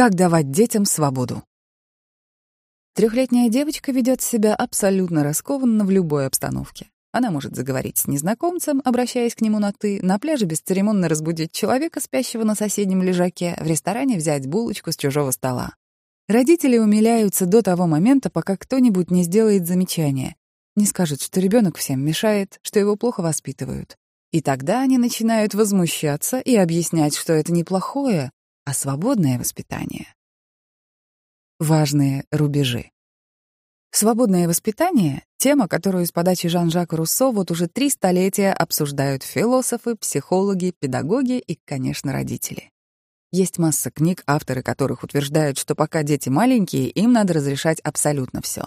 Как давать детям свободу? Трехлетняя девочка ведет себя абсолютно раскованно в любой обстановке. Она может заговорить с незнакомцем, обращаясь к нему на «ты», на пляже бесцеремонно разбудить человека, спящего на соседнем лежаке, в ресторане взять булочку с чужого стола. Родители умиляются до того момента, пока кто-нибудь не сделает замечание, не скажет, что ребенок всем мешает, что его плохо воспитывают. И тогда они начинают возмущаться и объяснять, что это не плохое, а свободное воспитание. Важные рубежи. Свободное воспитание — тема, которую с подачи Жан-Жака Руссо вот уже три столетия обсуждают философы, психологи, педагоги и, конечно, родители. Есть масса книг, авторы которых утверждают, что пока дети маленькие, им надо разрешать абсолютно все.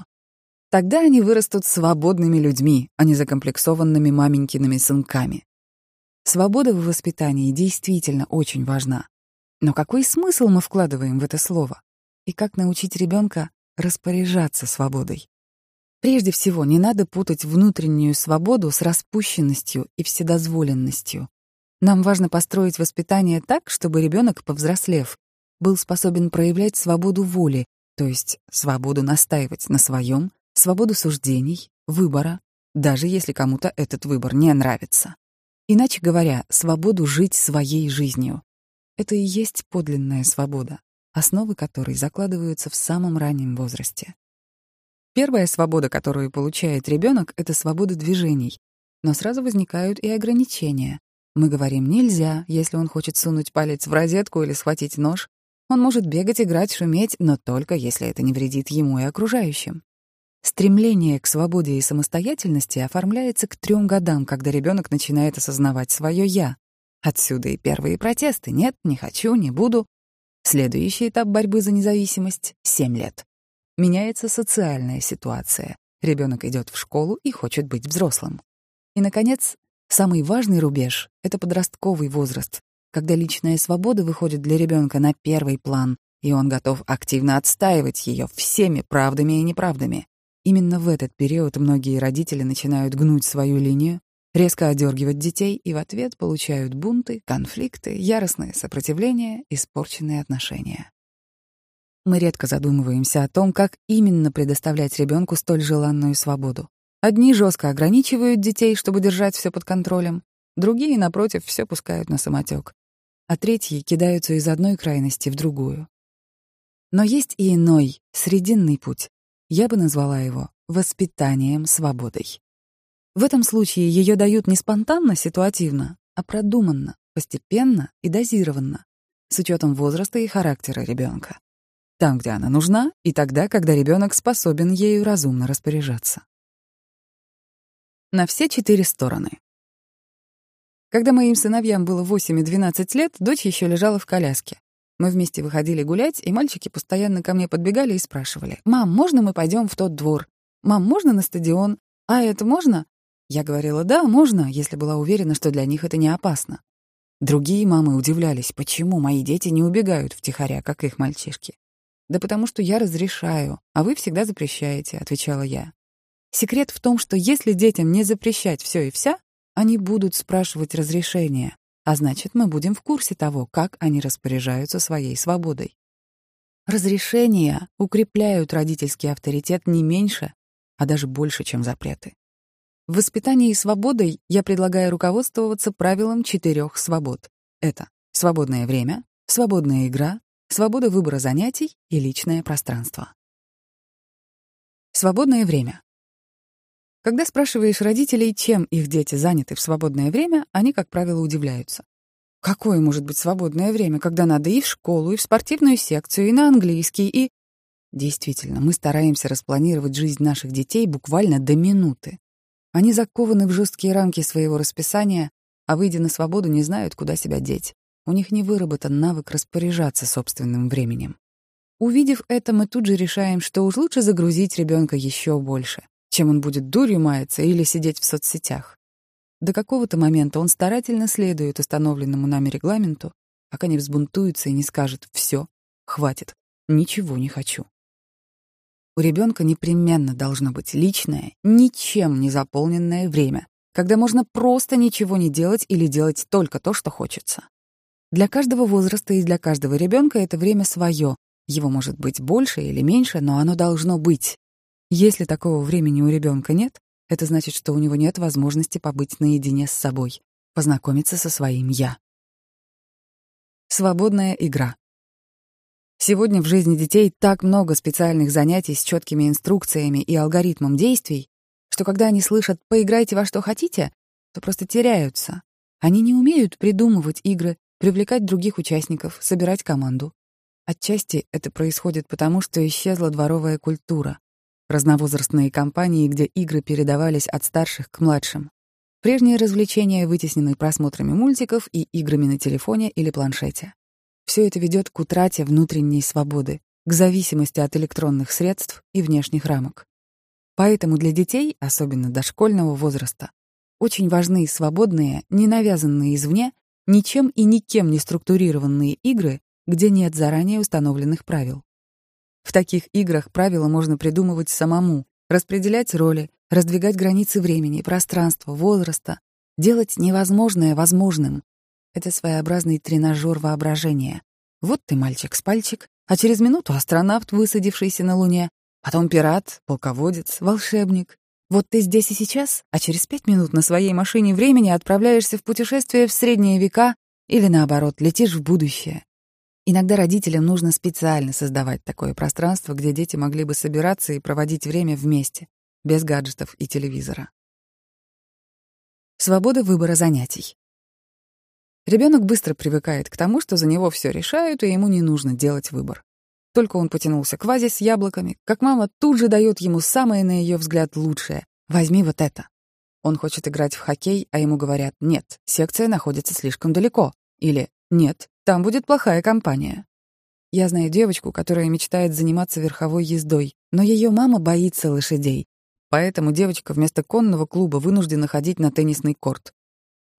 Тогда они вырастут свободными людьми, а не закомплексованными маменькиными сынками. Свобода в воспитании действительно очень важна. Но какой смысл мы вкладываем в это слово? И как научить ребенка распоряжаться свободой? Прежде всего, не надо путать внутреннюю свободу с распущенностью и вседозволенностью. Нам важно построить воспитание так, чтобы ребенок, повзрослев, был способен проявлять свободу воли, то есть свободу настаивать на своем, свободу суждений, выбора, даже если кому-то этот выбор не нравится. Иначе говоря, свободу жить своей жизнью. Это и есть подлинная свобода, основы которой закладываются в самом раннем возрасте. Первая свобода, которую получает ребенок, это свобода движений. Но сразу возникают и ограничения. Мы говорим «нельзя», если он хочет сунуть палец в розетку или схватить нож. Он может бегать, играть, шуметь, но только если это не вредит ему и окружающим. Стремление к свободе и самостоятельности оформляется к трем годам, когда ребенок начинает осознавать свое «я», Отсюда и первые протесты. Нет, не хочу, не буду. Следующий этап борьбы за независимость — 7 лет. Меняется социальная ситуация. Ребенок идет в школу и хочет быть взрослым. И, наконец, самый важный рубеж — это подростковый возраст, когда личная свобода выходит для ребенка на первый план, и он готов активно отстаивать ее всеми правдами и неправдами. Именно в этот период многие родители начинают гнуть свою линию, резко одергивать детей и в ответ получают бунты, конфликты, яростное сопротивление, испорченные отношения. Мы редко задумываемся о том, как именно предоставлять ребенку столь желанную свободу. Одни жестко ограничивают детей, чтобы держать все под контролем, другие, напротив, все пускают на самотек, а третьи кидаются из одной крайности в другую. Но есть и иной, срединный путь. Я бы назвала его воспитанием свободой. В этом случае ее дают не спонтанно, ситуативно, а продуманно, постепенно и дозированно, с учетом возраста и характера ребенка. Там, где она нужна, и тогда, когда ребенок способен ею разумно распоряжаться. На все четыре стороны. Когда моим сыновьям было 8 и 12 лет, дочь еще лежала в коляске. Мы вместе выходили гулять, и мальчики постоянно ко мне подбегали и спрашивали. «Мам, можно мы пойдем в тот двор? Мам, можно на стадион? А это можно? Я говорила «да, можно», если была уверена, что для них это не опасно. Другие мамы удивлялись, почему мои дети не убегают втихаря, как их мальчишки. «Да потому что я разрешаю, а вы всегда запрещаете», — отвечала я. Секрет в том, что если детям не запрещать все и вся, они будут спрашивать разрешения, а значит, мы будем в курсе того, как они распоряжаются своей свободой. Разрешения укрепляют родительский авторитет не меньше, а даже больше, чем запреты. В воспитании свободой я предлагаю руководствоваться правилом четырех свобод. Это свободное время, свободная игра, свобода выбора занятий и личное пространство. Свободное время. Когда спрашиваешь родителей, чем их дети заняты в свободное время, они, как правило, удивляются. Какое может быть свободное время, когда надо и в школу, и в спортивную секцию, и на английский, и... Действительно, мы стараемся распланировать жизнь наших детей буквально до минуты. Они закованы в жесткие рамки своего расписания, а, выйдя на свободу, не знают, куда себя деть. У них не выработан навык распоряжаться собственным временем. Увидев это, мы тут же решаем, что уж лучше загрузить ребенка еще больше, чем он будет дурью маяться или сидеть в соцсетях. До какого-то момента он старательно следует установленному нами регламенту, пока не взбунтуется и не скажет «все, хватит, ничего не хочу». У ребенка непременно должно быть личное, ничем не заполненное время, когда можно просто ничего не делать или делать только то, что хочется. Для каждого возраста и для каждого ребенка это время свое, Его может быть больше или меньше, но оно должно быть. Если такого времени у ребенка нет, это значит, что у него нет возможности побыть наедине с собой, познакомиться со своим «я». Свободная игра. Сегодня в жизни детей так много специальных занятий с четкими инструкциями и алгоритмом действий, что когда они слышат «поиграйте во что хотите», то просто теряются. Они не умеют придумывать игры, привлекать других участников, собирать команду. Отчасти это происходит потому, что исчезла дворовая культура. Разновозрастные компании, где игры передавались от старших к младшим. Прежние развлечения вытеснены просмотрами мультиков и играми на телефоне или планшете. Все это ведет к утрате внутренней свободы, к зависимости от электронных средств и внешних рамок. Поэтому для детей, особенно дошкольного возраста, очень важны свободные, не навязанные извне, ничем и никем не структурированные игры, где нет заранее установленных правил. В таких играх правила можно придумывать самому, распределять роли, раздвигать границы времени, пространства, возраста, делать невозможное возможным. Это своеобразный тренажер воображения. Вот ты мальчик с пальчик, а через минуту астронавт, высадившийся на Луне, потом пират, полководец, волшебник, вот ты здесь и сейчас, а через пять минут на своей машине времени отправляешься в путешествие в средние века или, наоборот, летишь в будущее. Иногда родителям нужно специально создавать такое пространство, где дети могли бы собираться и проводить время вместе, без гаджетов и телевизора. Свобода выбора занятий. Ребенок быстро привыкает к тому, что за него все решают, и ему не нужно делать выбор. Только он потянулся к вазе с яблоками, как мама тут же дает ему самое, на ее взгляд, лучшее. «Возьми вот это». Он хочет играть в хоккей, а ему говорят «нет, секция находится слишком далеко». Или «нет, там будет плохая компания». Я знаю девочку, которая мечтает заниматься верховой ездой, но ее мама боится лошадей. Поэтому девочка вместо конного клуба вынуждена ходить на теннисный корт.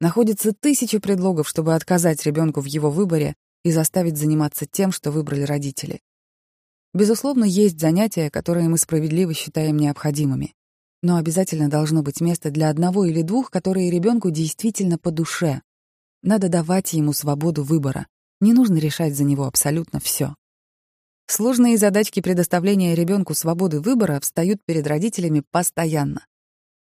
Находится тысячи предлогов, чтобы отказать ребенку в его выборе и заставить заниматься тем, что выбрали родители. Безусловно, есть занятия, которые мы справедливо считаем необходимыми. Но обязательно должно быть место для одного или двух, которые ребенку действительно по душе. Надо давать ему свободу выбора. Не нужно решать за него абсолютно все. Сложные задачки предоставления ребенку свободы выбора встают перед родителями постоянно.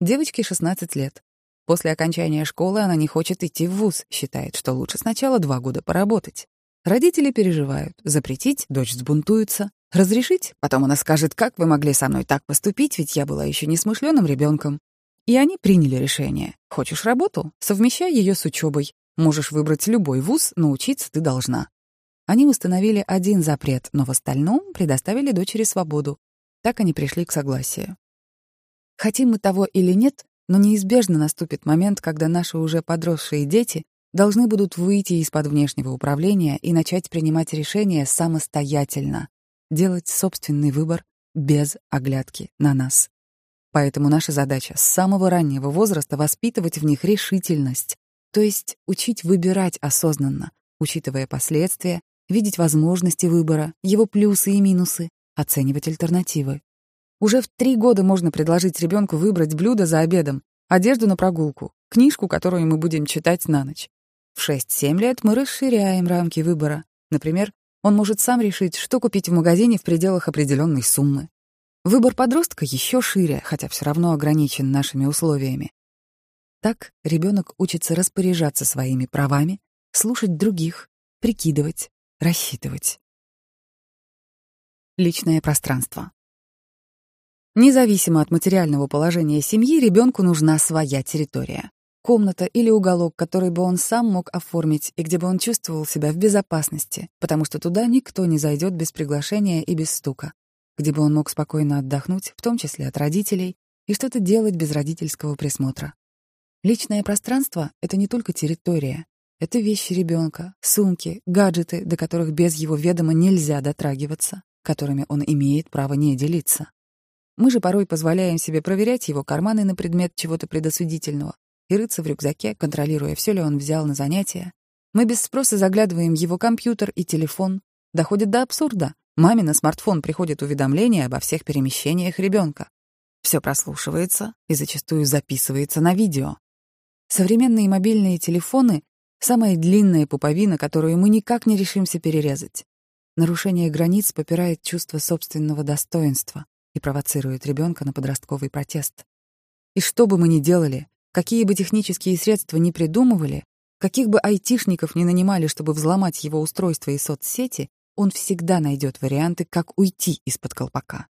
Девочке 16 лет. После окончания школы она не хочет идти в вуз, считает, что лучше сначала два года поработать. Родители переживают. Запретить, дочь сбунтуется. Разрешить? Потом она скажет, как вы могли со мной так поступить, ведь я была еще несмышленым ребенком. И они приняли решение. Хочешь работу? Совмещай ее с учебой. Можешь выбрать любой вуз, но учиться ты должна. Они установили один запрет, но в остальном предоставили дочери свободу. Так они пришли к согласию. Хотим мы того или нет, но неизбежно наступит момент, когда наши уже подросшие дети должны будут выйти из-под внешнего управления и начать принимать решения самостоятельно, делать собственный выбор без оглядки на нас. Поэтому наша задача с самого раннего возраста воспитывать в них решительность, то есть учить выбирать осознанно, учитывая последствия, видеть возможности выбора, его плюсы и минусы, оценивать альтернативы. Уже в три года можно предложить ребенку выбрать блюдо за обедом, одежду на прогулку, книжку, которую мы будем читать на ночь. В 6-7 лет мы расширяем рамки выбора. Например, он может сам решить, что купить в магазине в пределах определенной суммы. Выбор подростка еще шире, хотя все равно ограничен нашими условиями. Так ребенок учится распоряжаться своими правами, слушать других, прикидывать, рассчитывать. Личное пространство. Независимо от материального положения семьи, ребенку нужна своя территория комната или уголок, который бы он сам мог оформить и где бы он чувствовал себя в безопасности, потому что туда никто не зайдет без приглашения и без стука, где бы он мог спокойно отдохнуть, в том числе от родителей, и что-то делать без родительского присмотра. Личное пространство — это не только территория, это вещи ребенка, сумки, гаджеты, до которых без его ведома нельзя дотрагиваться, которыми он имеет право не делиться. Мы же порой позволяем себе проверять его карманы на предмет чего-то предосудительного, и рыться в рюкзаке, контролируя, все ли он взял на занятия. Мы без спроса заглядываем в его компьютер и телефон. Доходит до абсурда. Маме на смартфон приходит уведомление обо всех перемещениях ребенка. Все прослушивается и зачастую записывается на видео. Современные мобильные телефоны — самая длинная пуповина, которую мы никак не решимся перерезать. Нарушение границ попирает чувство собственного достоинства и провоцирует ребенка на подростковый протест. И что бы мы ни делали, какие бы технические средства ни придумывали, каких бы айтишников ни нанимали, чтобы взломать его устройство и соцсети, он всегда найдет варианты, как уйти из-под колпака.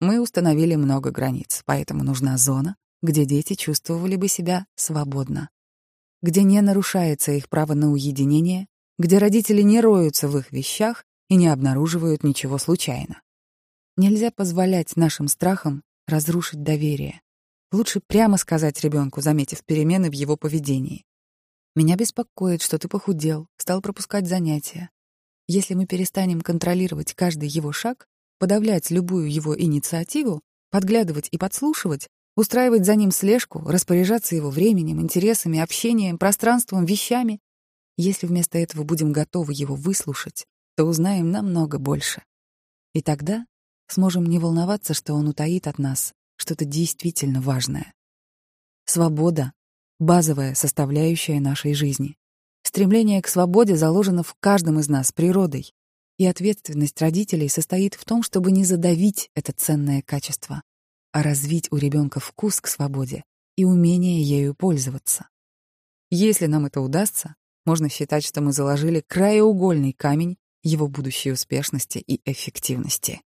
Мы установили много границ, поэтому нужна зона, где дети чувствовали бы себя свободно, где не нарушается их право на уединение, где родители не роются в их вещах и не обнаруживают ничего случайно. Нельзя позволять нашим страхам разрушить доверие. Лучше прямо сказать ребенку, заметив перемены в его поведении. «Меня беспокоит, что ты похудел, стал пропускать занятия. Если мы перестанем контролировать каждый его шаг, подавлять любую его инициативу, подглядывать и подслушивать, устраивать за ним слежку, распоряжаться его временем, интересами, общением, пространством, вещами, если вместо этого будем готовы его выслушать, то узнаем намного больше. И тогда сможем не волноваться, что он утаит от нас что-то действительно важное. Свобода — базовая составляющая нашей жизни. Стремление к свободе заложено в каждом из нас природой, и ответственность родителей состоит в том, чтобы не задавить это ценное качество, а развить у ребенка вкус к свободе и умение ею пользоваться. Если нам это удастся, можно считать, что мы заложили краеугольный камень его будущей успешности и эффективности.